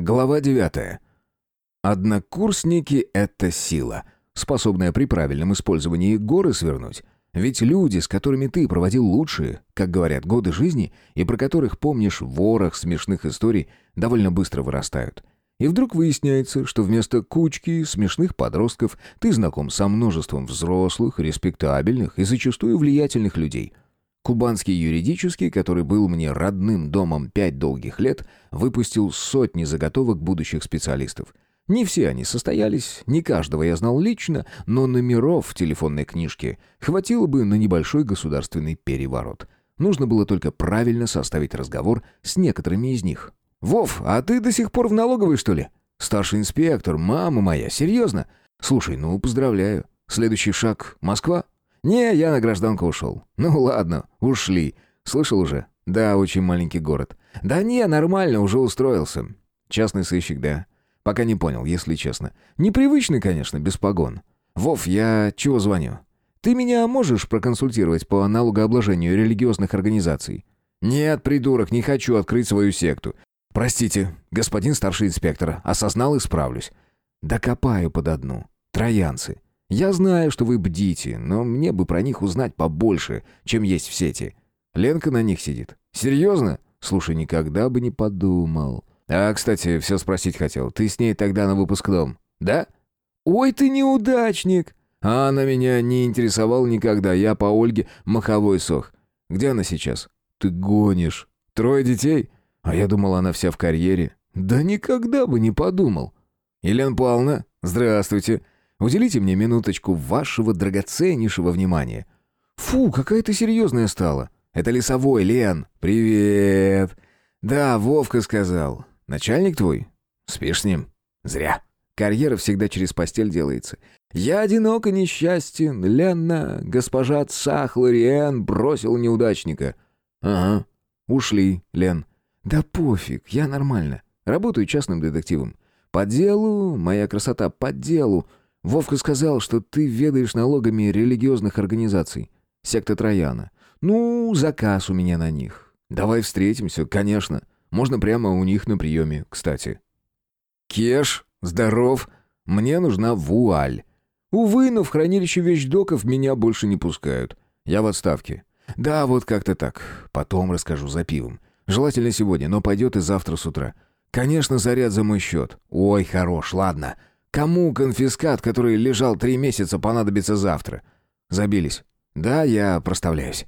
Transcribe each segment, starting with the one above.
Глава 9. Однокурсники — это сила, способная при правильном использовании горы свернуть. Ведь люди, с которыми ты проводил лучшие, как говорят, годы жизни, и про которых помнишь ворох смешных историй, довольно быстро вырастают. И вдруг выясняется, что вместо кучки смешных подростков ты знаком со множеством взрослых, респектабельных и зачастую влиятельных людей — Кубанский юридический, который был мне родным домом пять долгих лет, выпустил сотни заготовок будущих специалистов. Не все они состоялись, не каждого я знал лично, но номеров в телефонной книжке хватило бы на небольшой государственный переворот. Нужно было только правильно составить разговор с некоторыми из них. «Вов, а ты до сих пор в налоговой, что ли?» «Старший инспектор, мама моя, серьезно?» «Слушай, ну, поздравляю. Следующий шаг — Москва?» «Не, я на гражданку ушел». «Ну ладно, ушли. Слышал уже?» «Да, очень маленький город». «Да не, нормально, уже устроился». «Частный сыщик, да». «Пока не понял, если честно. Непривычный, конечно, без погон». «Вов, я чего звоню?» «Ты меня можешь проконсультировать по налогообложению религиозных организаций?» «Нет, придурок, не хочу открыть свою секту. Простите, господин старший инспектор, осознал и справлюсь». «Докопаю под одну. Троянцы. Я знаю, что вы бдите, но мне бы про них узнать побольше, чем есть в сети. Ленка на них сидит. Серьезно? Слушай, никогда бы не подумал. А, кстати, все спросить хотел. Ты с ней тогда на выпускном, да? Ой, ты неудачник. А она меня не интересовала никогда. Я по Ольге маховой сох. Где она сейчас? Ты гонишь. Трое детей? А я думал, она вся в карьере. Да никогда бы не подумал. Елена Павловна, здравствуйте. Уделите мне минуточку вашего драгоценнейшего внимания. Фу, какая ты серьезная стала. Это лесовой, Лен. Привет. Да, Вовка сказал. Начальник твой? Спишь с ним? Зря. Карьера всегда через постель делается. Я одинок и несчастен. Лена, госпожа Цахлариен бросил неудачника. Ага. Ушли, Лен. Да пофиг, я нормально. Работаю частным детективом. По делу, моя красота, по делу. Вовка сказал, что ты ведаешь налогами религиозных организаций. Секта Трояна. Ну, заказ у меня на них. Давай встретимся, конечно. Можно прямо у них на приеме, кстати. Кеш, здоров. Мне нужна вуаль. Увы, но в хранилище вещдоков меня больше не пускают. Я в отставке. Да, вот как-то так. Потом расскажу за пивом. Желательно сегодня, но пойдет и завтра с утра. Конечно, заряд за мой счет. Ой, хорош, ладно. Кому конфискат, который лежал три месяца, понадобится завтра? Забились. Да, я проставляюсь.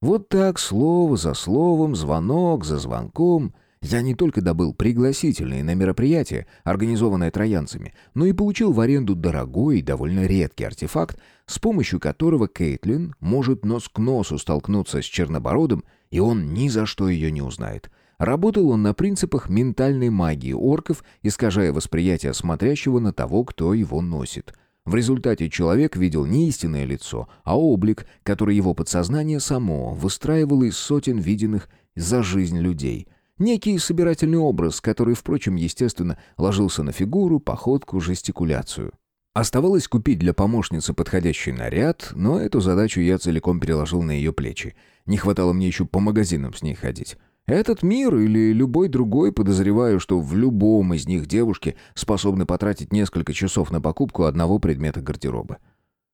Вот так, слово за словом, звонок за звонком, я не только добыл пригласительные на мероприятие, организованное троянцами, но и получил в аренду дорогой и довольно редкий артефакт, с помощью которого Кейтлин может нос к носу столкнуться с Чернобородом, и он ни за что ее не узнает. Работал он на принципах ментальной магии орков, искажая восприятие смотрящего на того, кто его носит. В результате человек видел не истинное лицо, а облик, который его подсознание само выстраивало из сотен виденных за жизнь людей. Некий собирательный образ, который, впрочем, естественно, ложился на фигуру, походку, жестикуляцию. Оставалось купить для помощницы подходящий наряд, но эту задачу я целиком переложил на ее плечи. Не хватало мне еще по магазинам с ней ходить. Этот мир или любой другой, подозреваю, что в любом из них девушки способны потратить несколько часов на покупку одного предмета гардероба.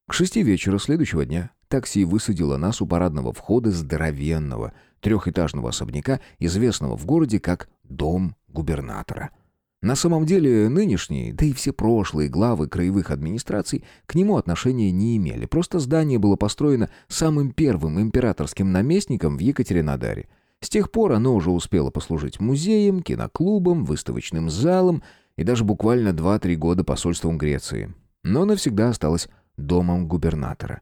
К шести вечера следующего дня такси высадило нас у парадного входа здоровенного трехэтажного особняка, известного в городе как «Дом губернатора». На самом деле нынешние, да и все прошлые главы краевых администраций к нему отношения не имели. Просто здание было построено самым первым императорским наместником в Екатеринодаре – с тех пор оно уже успело послужить музеем, киноклубом, выставочным залом и даже буквально 2-3 года посольством Греции. Но навсегда осталось домом губернатора.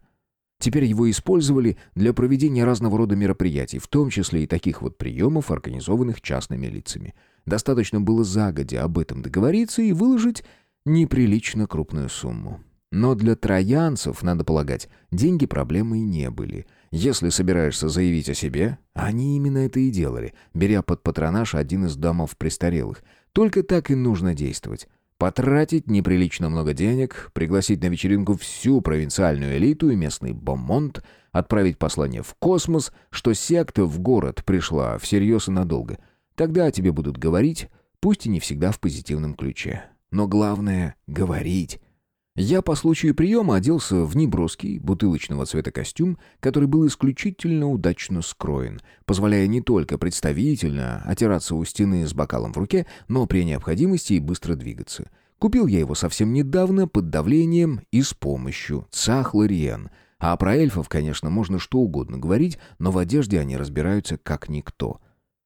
Теперь его использовали для проведения разного рода мероприятий, в том числе и таких вот приемов, организованных частными лицами. Достаточно было загодя об этом договориться и выложить неприлично крупную сумму. Но для троянцев, надо полагать, деньги проблемой не были – если собираешься заявить о себе, они именно это и делали, беря под патронаж один из домов престарелых. Только так и нужно действовать. Потратить неприлично много денег, пригласить на вечеринку всю провинциальную элиту и местный бомонд, отправить послание в космос, что секта в город пришла всерьез и надолго. Тогда о тебе будут говорить, пусть и не всегда в позитивном ключе. Но главное — говорить. Я по случаю приема оделся в неброский, бутылочного цвета костюм, который был исключительно удачно скроен, позволяя не только представительно отираться у стены с бокалом в руке, но при необходимости и быстро двигаться. Купил я его совсем недавно под давлением и с помощью Цахлариен. А про эльфов, конечно, можно что угодно говорить, но в одежде они разбираются как никто.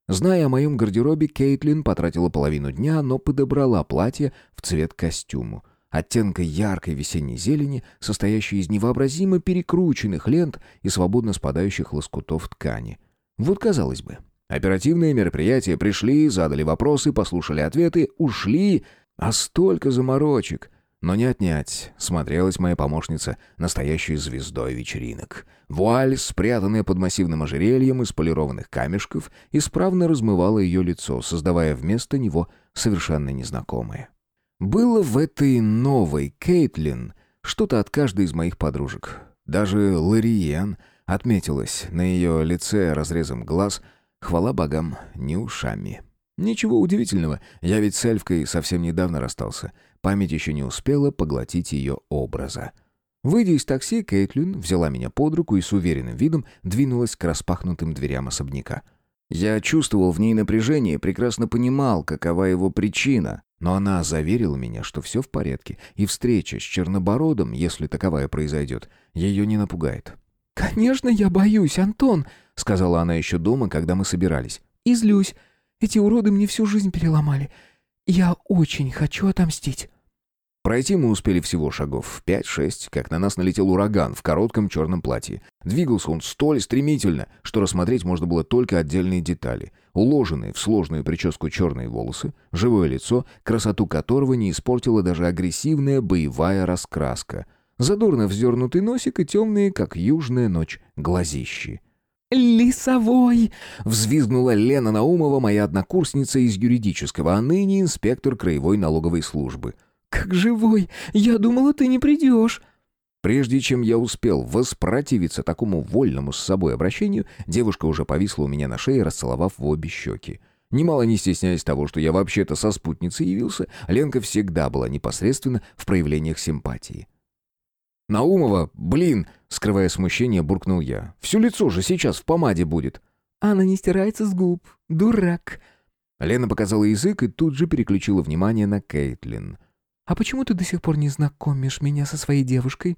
Зная о моем гардеробе, Кейтлин потратила половину дня, но подобрала платье в цвет костюму оттенка яркой весенней зелени, состоящей из невообразимо перекрученных лент и свободно спадающих лоскутов ткани. Вот казалось бы, оперативные мероприятия пришли, задали вопросы, послушали ответы, ушли, а столько заморочек. Но не отнять, смотрелась моя помощница настоящей звездой вечеринок. Вуаль, спрятанная под массивным ожерельем из полированных камешков, исправно размывала ее лицо, создавая вместо него совершенно незнакомое. Было в этой новой Кейтлин что-то от каждой из моих подружек. Даже Лариен отметилась на ее лице разрезом глаз, хвала богам, не ушами. Ничего удивительного, я ведь с эльфкой совсем недавно расстался. Память еще не успела поглотить ее образа. Выйдя из такси, Кейтлин взяла меня под руку и с уверенным видом двинулась к распахнутым дверям особняка. Я чувствовал в ней напряжение и прекрасно понимал, какова его причина. Но она заверила меня, что все в порядке, и встреча с Чернобородом, если таковая произойдет, ее не напугает. «Конечно, я боюсь, Антон», — сказала она еще дома, когда мы собирались. «И злюсь. Эти уроды мне всю жизнь переломали. Я очень хочу отомстить». Пройти мы успели всего шагов пять-шесть, как на нас налетел ураган в коротком черном платье. Двигался он столь стремительно, что рассмотреть можно было только отдельные детали. Уложенные в сложную прическу черные волосы, живое лицо, красоту которого не испортила даже агрессивная боевая раскраска. Задорно вздернутый носик и темные, как южная ночь, глазищи. «Лисовой!» — взвизгнула Лена Наумова, моя однокурсница из юридического, а ныне инспектор краевой налоговой службы — «Как живой! Я думала, ты не придешь!» Прежде чем я успел воспротивиться такому вольному с собой обращению, девушка уже повисла у меня на шее, расцеловав в обе щеки. Немало не стесняясь того, что я вообще-то со спутницей явился, Ленка всегда была непосредственно в проявлениях симпатии. «Наумова, блин!» — скрывая смущение, буркнул я. «Все лицо же сейчас в помаде будет!» «Она не стирается с губ. Дурак!» Лена показала язык и тут же переключила внимание на Кейтлин — «А почему ты до сих пор не знакомишь меня со своей девушкой?»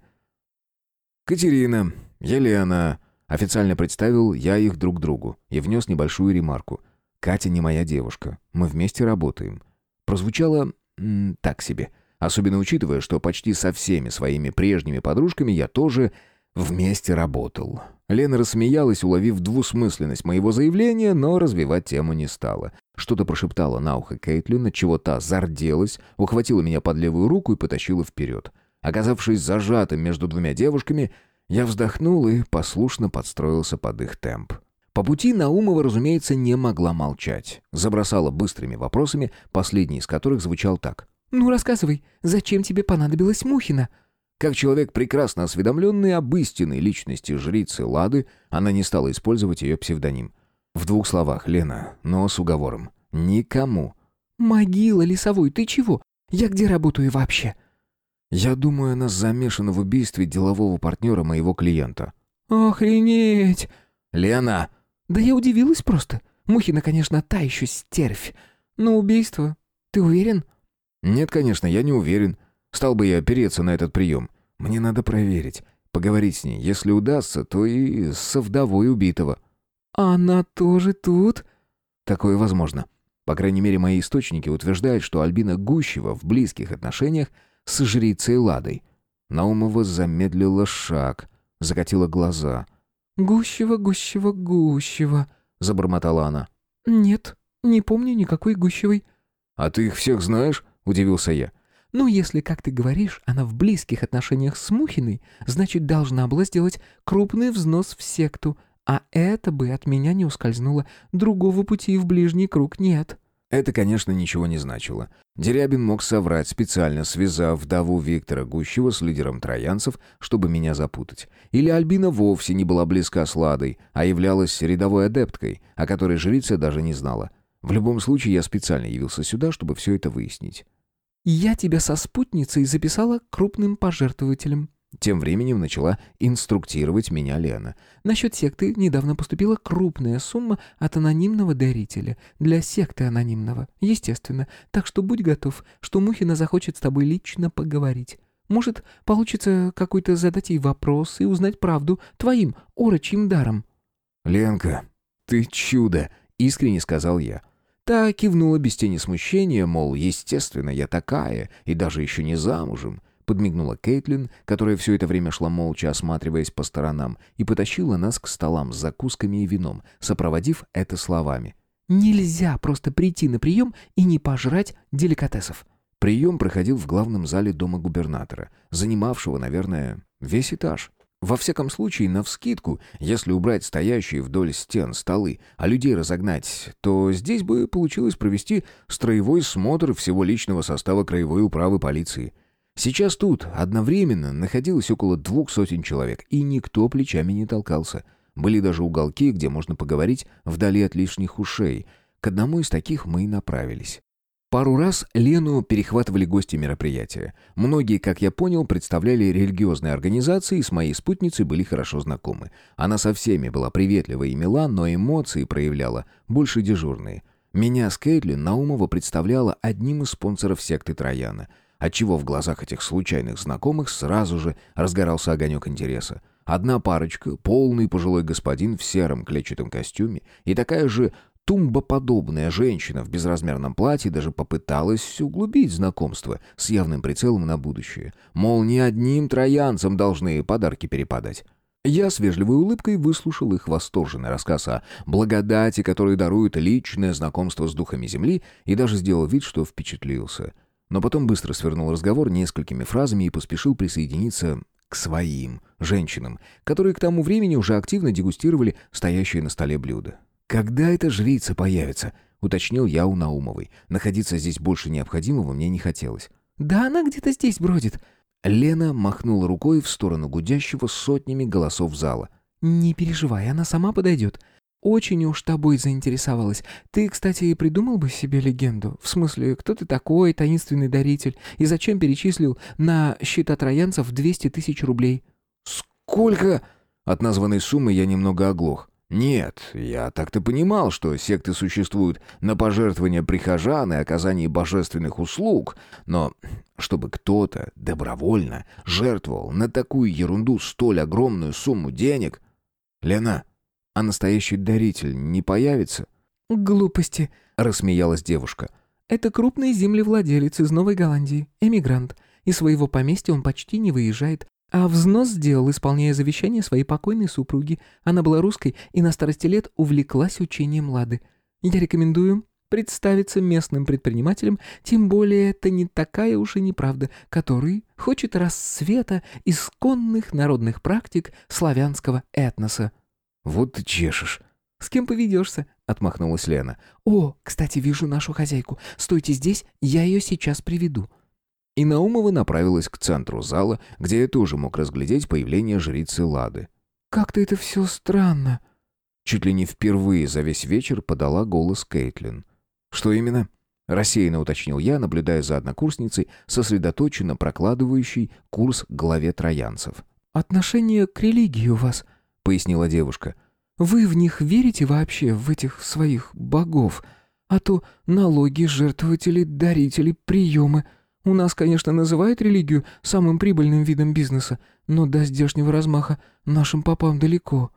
«Катерина, Елена...» Официально представил я их друг другу и внес небольшую ремарку. «Катя не моя девушка. Мы вместе работаем». Прозвучало м, так себе. Особенно учитывая, что почти со всеми своими прежними подружками я тоже вместе работал. Лена рассмеялась, уловив двусмысленность моего заявления, но развивать тему не стала. Что-то прошептала на ухо Кейтлин, чего та зарделась, ухватила меня под левую руку и потащила вперед. Оказавшись зажатым между двумя девушками, я вздохнул и послушно подстроился под их темп. По пути Наумова, разумеется, не могла молчать. Забросала быстрыми вопросами, последний из которых звучал так. «Ну, рассказывай, зачем тебе понадобилась Мухина?» Как человек, прекрасно осведомленный об истинной личности жрицы Лады, она не стала использовать ее псевдоним. В двух словах, Лена, но с уговором. Никому. «Могила, лесовой, ты чего? Я где работаю вообще?» «Я думаю, она замешана в убийстве делового партнера моего клиента». «Охренеть!» «Лена!» «Да я удивилась просто. Мухина, конечно, та еще стервь. Но убийство... Ты уверен?» «Нет, конечно, я не уверен. Стал бы я опереться на этот прием. Мне надо проверить, поговорить с ней. Если удастся, то и со вдовой убитого». «Она тоже тут?» «Такое возможно. По крайней мере, мои источники утверждают, что Альбина Гущева в близких отношениях с жрицей Ладой». Наумова замедлила шаг, закатила глаза. «Гущева, Гущева, Гущева», — забормотала она. «Нет, не помню никакой Гущевой». «А ты их всех знаешь?» — удивился я. Ну, если, как ты говоришь, она в близких отношениях с Мухиной, значит, должна была сделать крупный взнос в секту, а это бы от меня не ускользнуло. Другого пути в ближний круг нет». Это, конечно, ничего не значило. Дерябин мог соврать, специально связав вдову Виктора Гущева с лидером троянцев, чтобы меня запутать. Или Альбина вовсе не была близка с Ладой, а являлась рядовой адепткой, о которой жрица даже не знала. В любом случае, я специально явился сюда, чтобы все это выяснить. «Я тебя со спутницей записала крупным пожертвователем». Тем временем начала инструктировать меня Лена. «Насчет секты недавно поступила крупная сумма от анонимного дарителя. Для секты анонимного, естественно. Так что будь готов, что Мухина захочет с тобой лично поговорить. Может, получится какой-то задать ей вопрос и узнать правду твоим орочьим даром». «Ленка, ты чудо!» — искренне сказал я. Та кивнула без тени смущения, мол, естественно, я такая, и даже еще не замужем. Подмигнула Кейтлин, которая все это время шла молча, осматриваясь по сторонам, и потащила нас к столам с закусками и вином, сопроводив это словами. «Нельзя просто прийти на прием и не пожрать деликатесов». Прием проходил в главном зале дома губернатора, занимавшего, наверное, весь этаж. Во всяком случае, навскидку, если убрать стоящие вдоль стен столы, а людей разогнать, то здесь бы получилось провести строевой смотр всего личного состава краевой управы полиции. Сейчас тут одновременно находилось около двух сотен человек, и никто плечами не толкался. Были даже уголки, где можно поговорить вдали от лишних ушей. К одному из таких мы и направились. Пару раз Лену перехватывали гости мероприятия. Многие, как я понял, представляли религиозные организации и с моей спутницей были хорошо знакомы. Она со всеми была приветлива и мила, но эмоции проявляла больше дежурные. Меня с Кейтлин Наумова представляла одним из спонсоров секты Трояна, отчего в глазах этих случайных знакомых сразу же разгорался огонек интереса. Одна парочка, полный пожилой господин в сером клетчатом костюме и такая же Тумбоподобная женщина в безразмерном платье даже попыталась углубить знакомство с явным прицелом на будущее. Мол, не одним троянцам должны подарки перепадать. Я с вежливой улыбкой выслушал их восторженный рассказ о благодати, который дарует личное знакомство с духами Земли, и даже сделал вид, что впечатлился. Но потом быстро свернул разговор несколькими фразами и поспешил присоединиться к своим женщинам, которые к тому времени уже активно дегустировали стоящие на столе блюда. «Когда эта жрица появится?» — уточнил я у Наумовой. Находиться здесь больше необходимого мне не хотелось. «Да она где-то здесь бродит». Лена махнула рукой в сторону гудящего сотнями голосов зала. «Не переживай, она сама подойдет. Очень уж тобой заинтересовалась. Ты, кстати, и придумал бы себе легенду. В смысле, кто ты такой, таинственный даритель, и зачем перечислил на счета троянцев 200 тысяч рублей?» «Сколько?» От названной суммы я немного оглох. Нет, я так-то понимал, что секты существуют на пожертвования прихожан и оказании божественных услуг, но чтобы кто-то добровольно жертвовал на такую ерунду столь огромную сумму денег... Лена, а настоящий даритель не появится? Глупости, рассмеялась девушка. Это крупный землевладелец из Новой Голландии, эмигрант. Из своего поместья он почти не выезжает, а взнос сделал, исполняя завещание своей покойной супруги. Она была русской и на старости лет увлеклась учением лады. Я рекомендую представиться местным предпринимателем, тем более это не такая уж и неправда, который хочет расцвета исконных народных практик славянского этноса. «Вот ты чешешь». «С кем поведешься?» — отмахнулась Лена. «О, кстати, вижу нашу хозяйку. Стойте здесь, я ее сейчас приведу». И Наумова направилась к центру зала, где я тоже мог разглядеть появление жрицы Лады. «Как-то это все странно». Чуть ли не впервые за весь вечер подала голос Кейтлин. «Что именно?» Рассеянно уточнил я, наблюдая за однокурсницей, сосредоточенно прокладывающей курс главе троянцев. «Отношение к религии у вас», — пояснила девушка. «Вы в них верите вообще, в этих своих богов? А то налоги, жертвователи, дарители, приемы...» У нас, конечно, называют религию самым прибыльным видом бизнеса, но до здешнего размаха нашим попам далеко».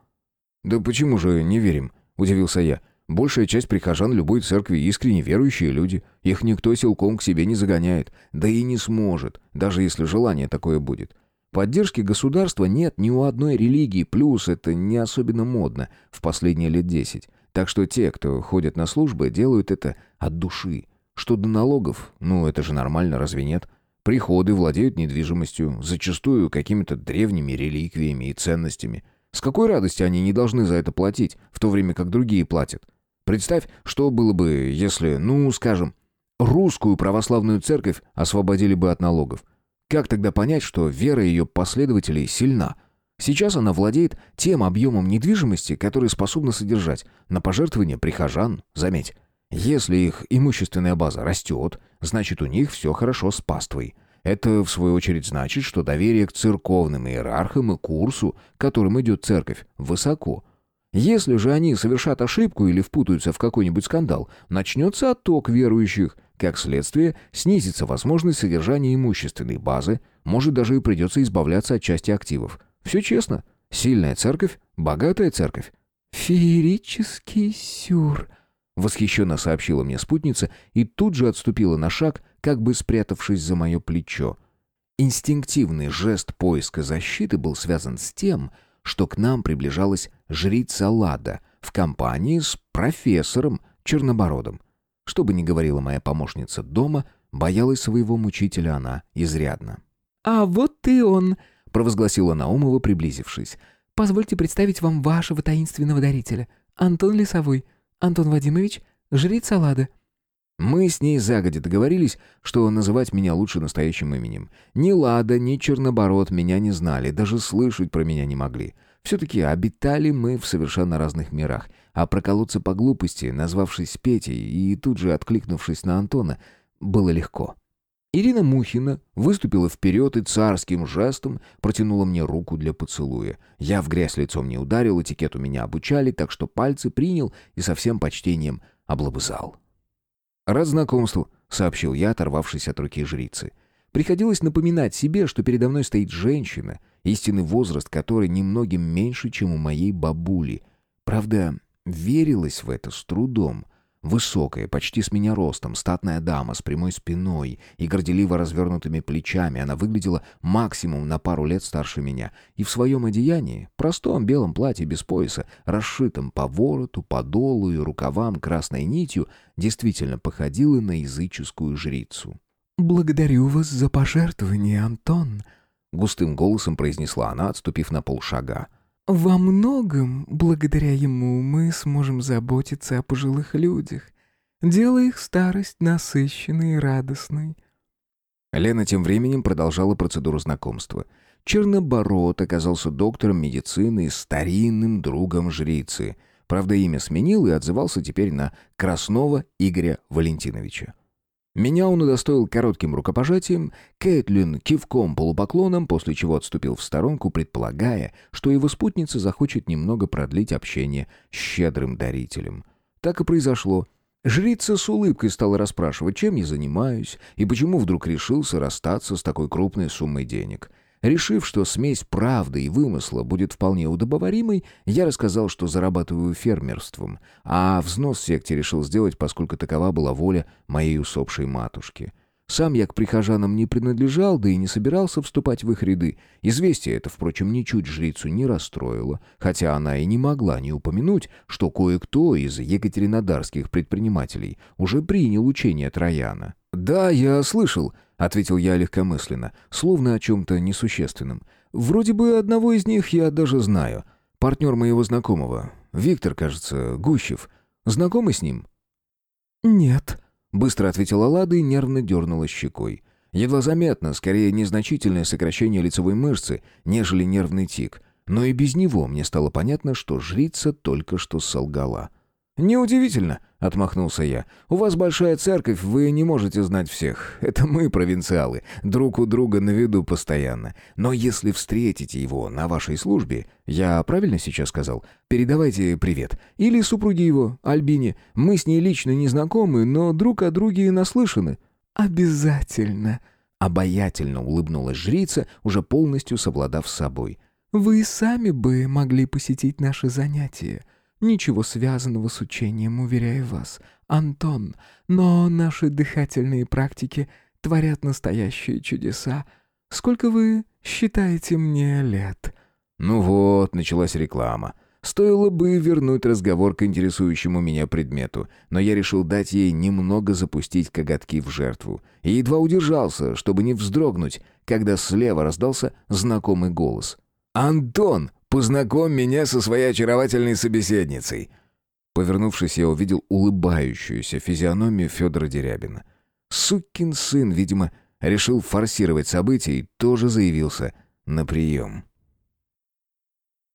«Да почему же не верим?» – удивился я. «Большая часть прихожан любой церкви искренне верующие люди. Их никто силком к себе не загоняет, да и не сможет, даже если желание такое будет. Поддержки государства нет ни у одной религии, плюс это не особенно модно в последние лет десять. Так что те, кто ходят на службы, делают это от души. Что до налогов, ну это же нормально, разве нет? Приходы владеют недвижимостью, зачастую какими-то древними реликвиями и ценностями. С какой радости они не должны за это платить, в то время как другие платят? Представь, что было бы, если, ну, скажем, русскую православную церковь освободили бы от налогов. Как тогда понять, что вера ее последователей сильна? Сейчас она владеет тем объемом недвижимости, который способна содержать на пожертвования прихожан, заметь. Если их имущественная база растет, значит у них все хорошо с паствой. Это, в свою очередь, значит, что доверие к церковным иерархам и курсу, которым идет церковь, высоко. Если же они совершат ошибку или впутаются в какой-нибудь скандал, начнется отток верующих, как следствие, снизится возможность содержания имущественной базы, может даже и придется избавляться от части активов. Все честно. Сильная церковь, богатая церковь. «Феерический сюр», — восхищенно сообщила мне спутница и тут же отступила на шаг, как бы спрятавшись за мое плечо. Инстинктивный жест поиска защиты был связан с тем, что к нам приближалась жрица Лада в компании с профессором Чернобородом. Что бы ни говорила моя помощница дома, боялась своего мучителя она изрядно. «А вот ты он», — провозгласила Наумова, приблизившись. Позвольте представить вам вашего таинственного дарителя. Антон Лесовой. Антон Вадимович, жрица Лада». Мы с ней загодя договорились, что называть меня лучше настоящим именем. Ни Лада, ни Черноборот меня не знали, даже слышать про меня не могли. Все-таки обитали мы в совершенно разных мирах, а проколоться по глупости, назвавшись Петей и тут же откликнувшись на Антона, было легко. Ирина Мухина выступила вперед и царским жестом протянула мне руку для поцелуя. Я в грязь лицом не ударил, этикету меня обучали, так что пальцы принял и со всем почтением облобызал. «Рад знакомству», — сообщил я, оторвавшись от руки жрицы. Приходилось напоминать себе, что передо мной стоит женщина, истинный возраст которой немногим меньше, чем у моей бабули. Правда, верилось в это с трудом — Высокая, почти с меня ростом, статная дама с прямой спиной и горделиво развернутыми плечами, она выглядела максимум на пару лет старше меня. И в своем одеянии, простом белом платье без пояса, расшитом по вороту, по долу и рукавам красной нитью, действительно походила на языческую жрицу. «Благодарю вас за пожертвование, Антон», — густым голосом произнесла она, отступив на полшага. Во многом, благодаря ему, мы сможем заботиться о пожилых людях, делая их старость насыщенной и радостной. Лена тем временем продолжала процедуру знакомства. Черноборот оказался доктором медицины и старинным другом жрицы. Правда, имя сменил и отзывался теперь на Краснова Игоря Валентиновича. Меня он удостоил коротким рукопожатием, Кэтлин кивком-полупоклоном, после чего отступил в сторонку, предполагая, что его спутница захочет немного продлить общение с щедрым дарителем. Так и произошло. Жрица с улыбкой стала расспрашивать, чем я занимаюсь и почему вдруг решился расстаться с такой крупной суммой денег — Решив, что смесь правды и вымысла будет вполне удобоваримой, я рассказал, что зарабатываю фермерством, а взнос секте решил сделать, поскольку такова была воля моей усопшей матушки. Сам я к прихожанам не принадлежал, да и не собирался вступать в их ряды. Известие это, впрочем, ничуть жрицу не расстроило, хотя она и не могла не упомянуть, что кое-кто из екатеринодарских предпринимателей уже принял учение Трояна. «Да, я слышал», — ответил я легкомысленно, словно о чем-то несущественном. «Вроде бы одного из них я даже знаю. Партнер моего знакомого. Виктор, кажется, Гущев. Знакомый с ним?» «Нет», — быстро ответила Лада и нервно дернула щекой. Едва заметно, скорее незначительное сокращение лицевой мышцы, нежели нервный тик. Но и без него мне стало понятно, что жрица только что солгала. «Неудивительно», — отмахнулся я. «У вас большая церковь, вы не можете знать всех. Это мы, провинциалы, друг у друга на виду постоянно. Но если встретите его на вашей службе, я правильно сейчас сказал, передавайте привет. Или супруге его, Альбине. Мы с ней лично не знакомы, но друг о друге наслышаны». «Обязательно», — обаятельно улыбнулась жрица, уже полностью совладав с собой. «Вы сами бы могли посетить наши занятия». Ничего связанного с учением, уверяю вас, Антон, но наши дыхательные практики творят настоящие чудеса. Сколько вы считаете мне лет?» «Ну вот, началась реклама. Стоило бы вернуть разговор к интересующему меня предмету, но я решил дать ей немного запустить коготки в жертву. И едва удержался, чтобы не вздрогнуть, когда слева раздался знакомый голос. «Антон, Познакомь меня со своей очаровательной собеседницей». Повернувшись, я увидел улыбающуюся физиономию Федора Дерябина. Сукин сын, видимо, решил форсировать события и тоже заявился на прием.